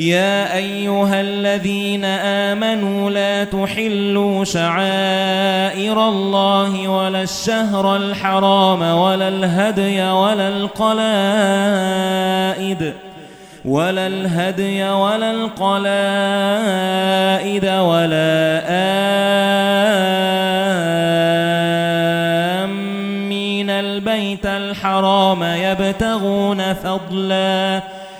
يا أيها الذين آمنوا لا تحلوا شعائر الله ولا الشهر الحرام ولا الهدي ولا القلائد ولا الهدي ولا القلائد ولا آمين البيت الحرام يبتغون فضلاً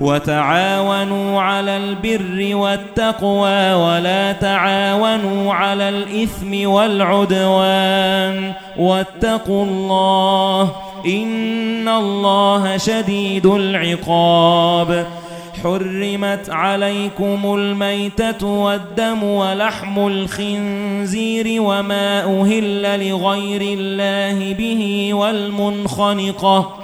وتعاونوا على البر والتقوى ولا تعاونوا على الإثم والعدوان واتقوا الله إن الله شديد العقاب حرمت عليكم الميتة والدم ولحم الخنزير وما أهل لغير الله به والمنخنقة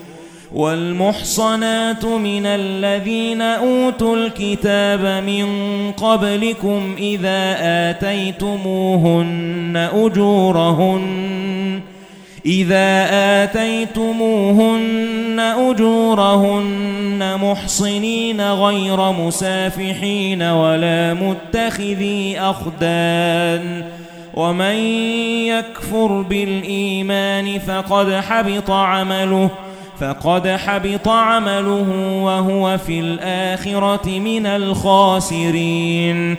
وَالْمُحْصَنَاتُ مِنَ الَّذِينَ أُوتُوا الْكِتَابَ مِنْ قَبْلِكُمْ إِذَا آتَيْتُمُوهُنَّ أُجُورَهُنَّ إِذَا آتَيْتُمُوهُنَّ أُجُورَهُنَّ مُحْصِنِينَ غَيْرَ مُسَافِحِينَ وَلَا مُتَّخِذِي أَخْدَانٍ وَمَن يَكْفُرْ بِالْإِيمَانِ فَقَدْ حَبِطَ عَمَلُهُ فَقَدْ حَبِطَ عَمَلُهُ وَهُوَ فِي الْآخِرَةِ مِنَ الْخَاسِرِينَ.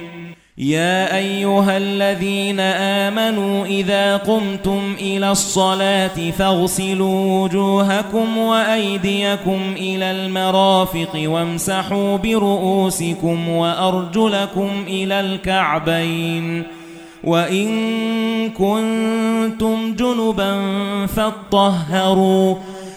يَا أَيُّهَا الَّذِينَ آمَنُوا إِذَا قُمْتُمْ إِلَى الصَّلَاةِ فَاغْسِلُوا وُجُوهَكُمْ وَأَيْدِيَكُمْ إِلَى الْمَرَافِقِ وَامْسَحُوا بِرُؤُوسِكُمْ وَأَرْجُلَكُمْ إِلَى الْكَعْبَيْنِ. وَإِن كُنتُمْ جُنُبًا فَاطَّهَّرُوا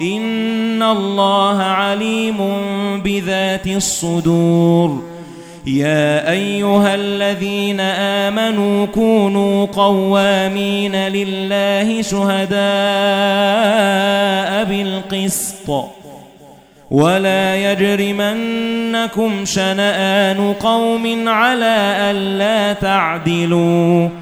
إِنَّ اللَّهَ عَلِيمٌ بِذَاتِ الصُّدُورِ يَا أَيُّهَا الَّذِينَ آمَنُوا كُونُوا قَوَّامِينَ لِلَّهِ شُهَدَاءَ بِالْقِسْطِ وَلَا يَجْرِمَنَّكُمْ شَنَآنُ قَوْمٍ عَلَى أَلَّا تَعْدِلُوا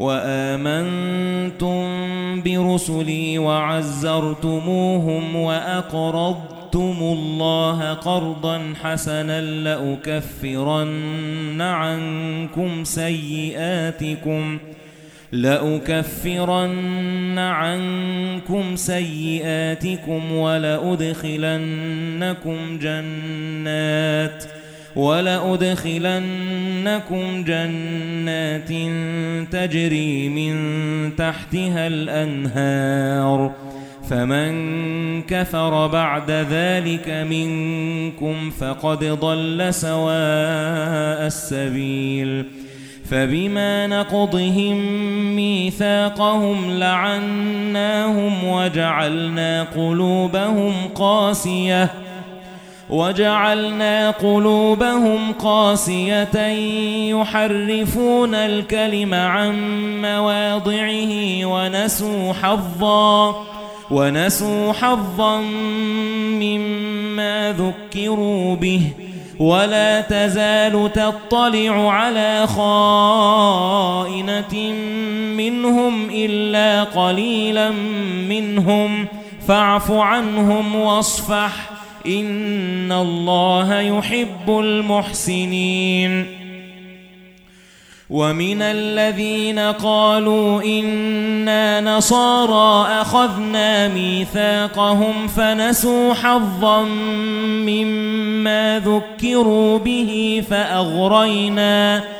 وَآمَنْتُمْ بِرُسُلِي وَعَزَّرْتُمُوهُمْ وَأَقْرَضْتُمُ اللَّهَ قَرْضًا حَسَنًا لَأُكَفِّرَنَّ عَنكُمْ سَيِّئَاتِكُمْ لَأُكَفِّرَنَّ عَنكُمْ سَيِّئَاتِكُمْ وَلَأُدْخِلَنَّكُمْ جَنَّاتٍ وَلَأُدْخِلَنَّكُمْ جَنَّاتٍ تَجْرِي مِنْ تَحْتِهَا الْأَنْهَارُ. فَمَنْ كَفَرَ بَعْدَ ذَلِكَ مِنْكُمْ فَقَدْ ضَلَّ سَوَاءَ السَّبِيلِ. فَبِمَا نَقْضِهِمْ مِيثَاقَهُمْ لَعَنَّاهُمْ وَجَعَلْنَا قُلُوبَهُمْ قَاسِيَةً. وَجَعَلْنَا قُلُوبَهُمْ قَاسِيَةً يُحَرِّفُونَ الْكَلِمَ عَن مَّوَاضِعِهِ وَنَسُوا حَظًّا وَنَسُوا حَظًّا مِّمَّا ذُكِّرُوا بِهِ. وَلَا تَزَالُ تَطَّلِعُ عَلَى خَائِنَةٍ مِّنْهُمْ إِلَّا قَلِيلًا مِّنْهُمْ. فَاعْفُ عَنْهُمْ وَاصْفَحْ. إِنَّ اللَّهَ يُحِبُّ الْمُحْسِنِينَ وَمِنَ الَّذِينَ قَالُوا إِنَّا نَصَارَى أَخَذْنَا مِيثَاقَهُمْ فَنَسُوا حَظًّا مِّمَّا ذُكِّرُوا بِهِ فَأَغْرَيْنَا فَأَغْرَيْنَا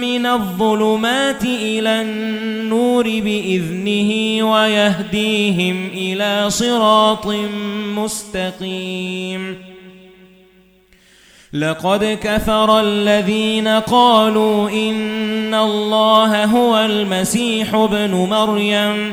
من الظلمات إلى النور بإذنه ويهديهم إلى صراط مستقيم. لقد كفر الذين قالوا إن الله هو المسيح ابن مريم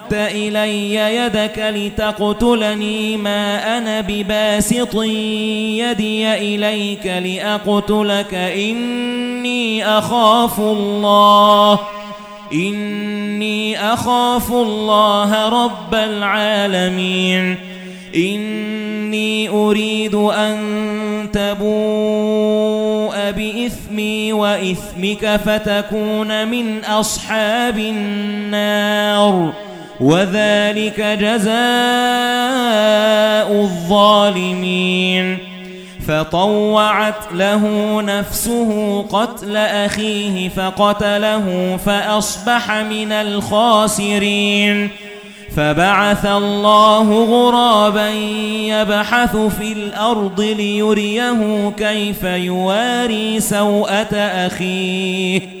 بسطت إلي يدك لتقتلني ما أنا بباسط يدي إليك لأقتلك. إني أخاف الله إني أخاف الله رب العالمين. إني أريد أن تبوء بإثمي وإثمك فتكون من أصحاب النار. وذلك جزاء الظالمين. فطوعت له نفسه قتل أخيه فقتله فأصبح من الخاسرين. فبعث الله غرابا يبحث في الأرض ليريه كيف يواري سوءة أخيه.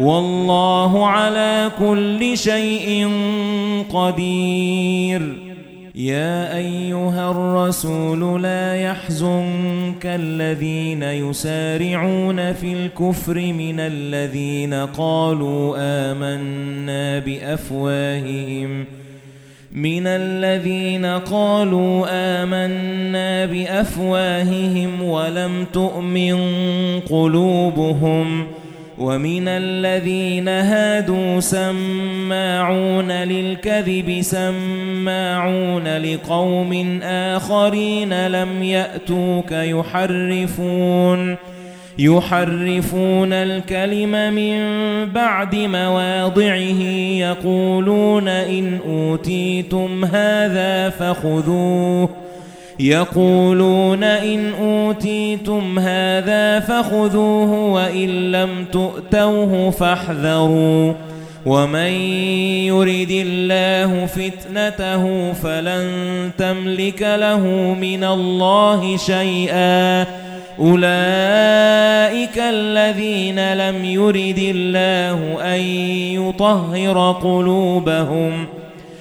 والله على كل شيء قدير. يا أيها الرسول لا يحزنك الذين يسارعون في الكفر من الذين قالوا آمنا بأفواههم. من الذين قالوا آمنا بأفواههم ولم تؤمن قلوبهم وَمِنَ الَّذِينَ هَادُوا سَمَّاعُونَ لِلْكَذِبِ سَمَّاعُونَ لِقَوْمٍ آخَرِينَ لَمْ يَأْتُوكَ يُحَرِّفُونَ يُحَرِّفُونَ الْكَلِمَ مِنْ بَعْدِ مَوَاضِعِهِ يَقُولُونَ إِنْ أُوتِيتُمْ هَذَا فَخُذُوهُ. يَقُولُونَ إِنْ أُوتِيتُمْ هَذَا فَخُذُوهُ وَإِن لَّمْ تُؤْتَوْهُ فَاحْذَرُوا. وَمَن يُرِدِ اللَّهُ فِتْنَتَهُ فَلَن تَمْلِكَ لَهُ مِنَ اللَّهِ شَيْئًا. أُولَئِكَ الَّذِينَ لَمْ يُرِدِ اللَّهُ أَن يُطَهِّرَ قُلُوبَهُمْ.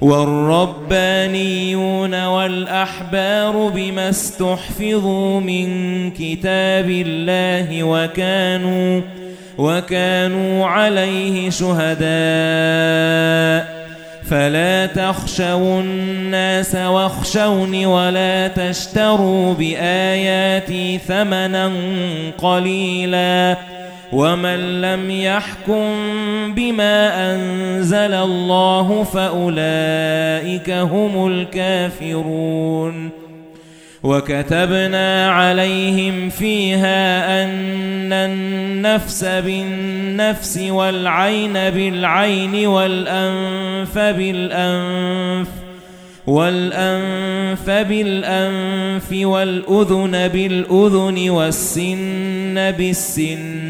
وَالرَّبَّانِيُّونَ وَالْأَحْبَارُ بِمَا اسْتُحْفِظُوا مِنْ كِتَابِ اللَّهِ وَكَانُوا وَكَانُوا عَلَيْهِ شُهَدَاءَ. فَلَا تَخْشَوُا النَّاسَ وَاخْشَوْنِ وَلَا تَشْتَرُوا بِآيَاتِي ثَمَنًا قَلِيلًا. وَمَن لَّمْ يَحْكُم بِمَا أَنزَلَ اللَّهُ فَأُولَئِكَ هُمُ الْكَافِرُونَ. وَكَتَبْنَا عَلَيْهِمْ فِيهَا أَنَّ النَّفْسَ بِالنَّفْسِ وَالْعَيْنَ بِالْعَيْنِ وَالْأَنفَ بِالْأَنفِ وَالْأَنفَ بِالْأَنفِ وَالْأُذُنَ بِالْأُذُنِ وَالسِّنَّ بِالسِّنِّ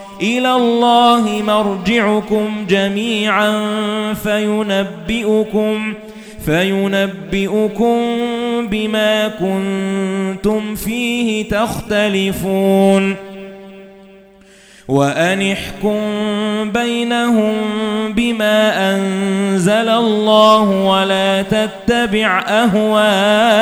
إلى الله مرجعكم جميعا فينبئكم فينبئكم بما كنتم فيه تختلفون. وأنحكم بينهم بما أنزل الله ولا تتبع أهواءهم.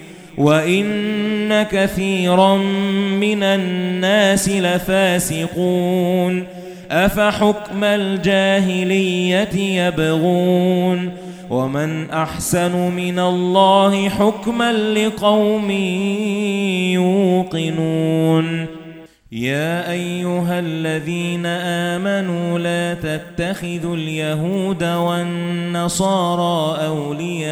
وَإِنَّ كَثِيرًا مِنَ النَّاسِ لَفَاسِقُونَ أَفَحُكْمَ الْجَاهِلِيَّةِ يَبْغُونَ وَمَنْ أَحْسَنُ مِنَ اللَّهِ حُكْمًا لِقَوْمٍ يُوقِنُونَ يَا أَيُّهَا الَّذِينَ آمَنُوا لَا تَتَّخِذُوا الْيَهُودَ وَالنَّصَارَى أَوْلِيَاءَ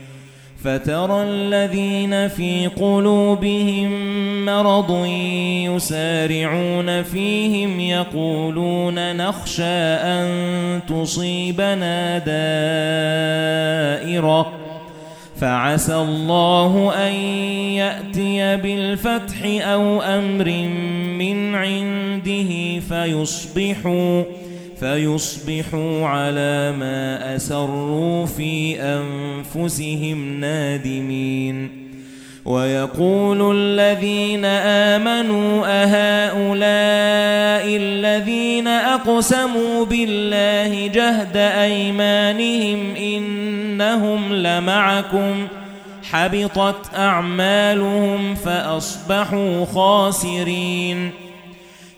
فَتَرَى الَّذِينَ فِي قُلُوبِهِم مَّرَضٌ يُسَارِعُونَ فِيهِمْ يَقُولُونَ نَخْشَىٰ أَن تُصِيبَنَا دَائِرَةٌ. فَعَسَى اللَّهُ أَن يَأْتِيَ بِالْفَتْحِ أَوْ أَمْرٍ مِّنْ عِندِهِ فَيُصْبِحُوا فَيُصْبِحُوا عَلَى مَا أَسَرُّوا فِي أَنفُسِهِمْ نَادِمِينَ. وَيَقُولُ الَّذِينَ آمَنُوا أَهَؤُلَاءِ الَّذِينَ أَقْسَمُوا بِاللَّهِ جَهْدَ أَيْمَانِهِمْ إِنَّهُمْ لَمَعَكُمْ. حَبِطَتْ أَعْمَالُهُمْ فَأَصْبَحُوا خَاسِرِينَ.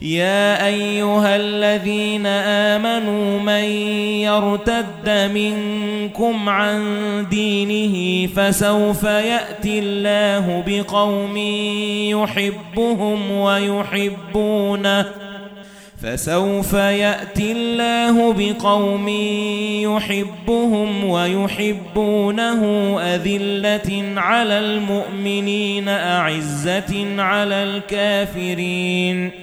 يَا أَيُّهَا الَّذِينَ آمَنُوا مَن يَرْتَدَّ مِنكُمْ عَن دِينِهِ فَسَوْفَ يَأْتِي اللَّهُ بِقَوْمٍ يُحِبُّهُمْ وَيُحِبُّونَهُ فَسَوْفَ يَأْتِي اللَّهُ بِقَوْمٍ يُحِبُّهُمْ وَيُحِبُّونَهُ أَذِلَّةٍ عَلَى الْمُؤْمِنِينَ أَعِزَّةٍ عَلَى الْكَافِرِينَ.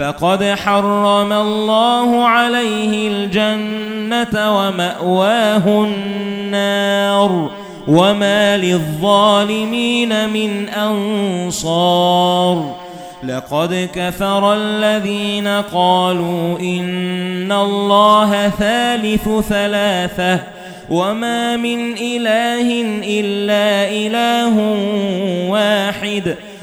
فَقَدْ حَرَّمَ اللَّهُ عَلَيْهِ الْجَنَّةَ وَمَأْوَاهُ النَّارُ وَمَا لِلظَّالِمِينَ مِنْ أَنصَارٍ لَقَدْ كَفَرَ الَّذِينَ قَالُوا إِنَّ اللَّهَ ثَالِثُ ثَلَاثَةٍ وَمَا مِنْ إِلَٰهٍ إِلَّا إِلَٰهٌ وَاحِدٌ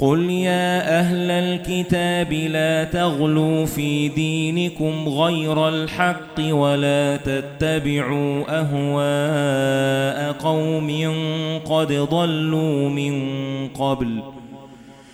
قُلْ يَا أَهْلَ الْكِتَابِ لَا تَغْلُوا فِي دِينِكُمْ غَيْرَ الْحَقِّ وَلَا تَتَّبِعُوا أَهْوَاءَ قَوْمٍ قَدْ ضَلُّوا مِنْ قَبْلُ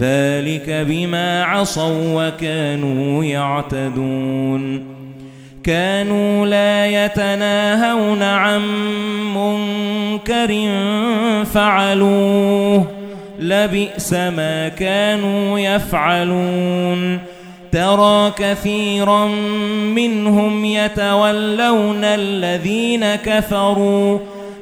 ذَلِكَ بِمَا عَصَوا وَكَانُوا يَعْتَدُونَ. كَانُوا لَا يَتَنَاهَوْنَ عَن مُنكَرٍ فَعَلُوهُ. لبئس ما كانوا يفعلون. ترى كثيرا منهم يتولون الذين كفروا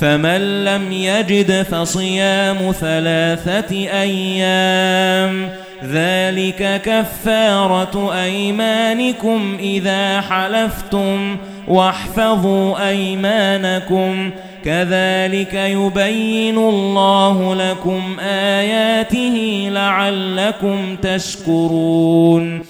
فمن لم يجد فصيام ثلاثة أيام. ذلك كفارة أيمانكم إذا حلفتم واحفظوا أيمانكم. كذلك يبين الله لكم آياته لعلكم تشكرون.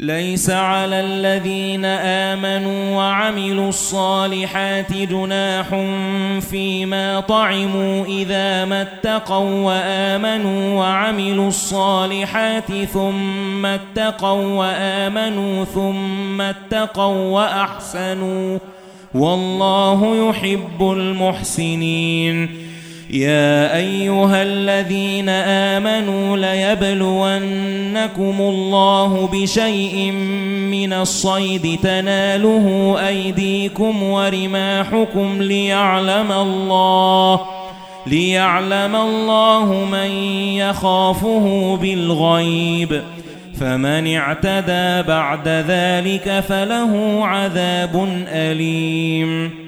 لَيْسَ عَلَى الَّذِينَ آمَنُوا وَعَمِلُوا الصَّالِحَاتِ جُنَاحٌ فِيمَا طَعِمُوا إِذَا مَا اتَّقَوا وَآمَنُوا وَعَمِلُوا الصَّالِحَاتِ ثُمَّ اتَّقَوا وَآمَنُوا ثُمَّ اتَّقَوا وَأَحْسَنُوا وَاللَّهُ يُحِبُّ الْمُحْسِنِينَ يا أيها الذين آمنوا ليبلونكم الله بشيء من الصيد تناله أيديكم ورماحكم ليعلم الله ليعلم الله من يخافه بالغيب فمن اعتدى بعد ذلك فله عذاب أليم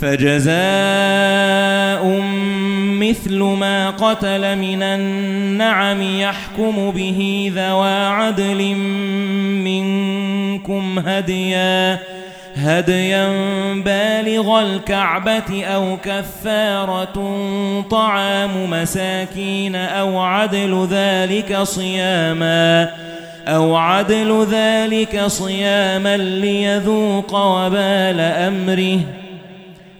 فجزاء مثل ما قتل من النعم يحكم به ذوى عدل منكم هديا هديا بالغ الكعبة أو كفارة طعام مساكين أو عدل ذلك صياما أو عدل ذلك صياما ليذوق وبال أمره.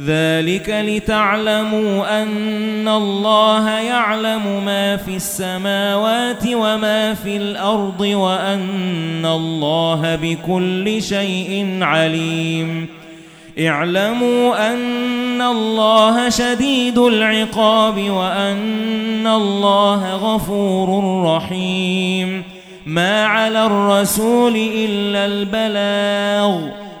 ذَلِكَ لِتَعْلَمُوا أَنَّ اللَّهَ يَعْلَمُ مَا فِي السَّمَاوَاتِ وَمَا فِي الْأَرْضِ وَأَنَّ اللَّهَ بِكُلِّ شَيْءٍ عَلِيمٌ. اعلموا أن الله شديد العقاب وأن الله غفور رحيم. ما على الرسول إلا البلاغ.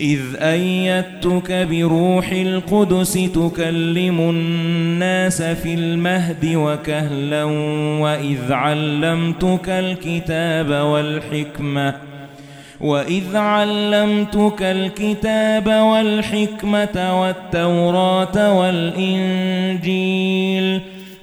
إِذْ أَيَّدتُّكَ بِرُوحِ الْقُدُسِ تُكَلِّمُ النَّاسَ فِي الْمَهْدِ وَكَهْلًا وَإِذْ عَلَّمْتُكَ الْكِتَابَ وَالْحِكْمَةَ وَإِذْ عَلَّمْتُكَ الْكِتَابَ وَالْحِكْمَةَ وَالتَّوْرَاةَ وَالْإِنْجِيلَ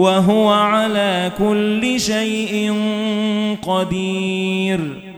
وَهُوَ عَلَى كُلِّ شَيْءٍ قَدِيرٌ.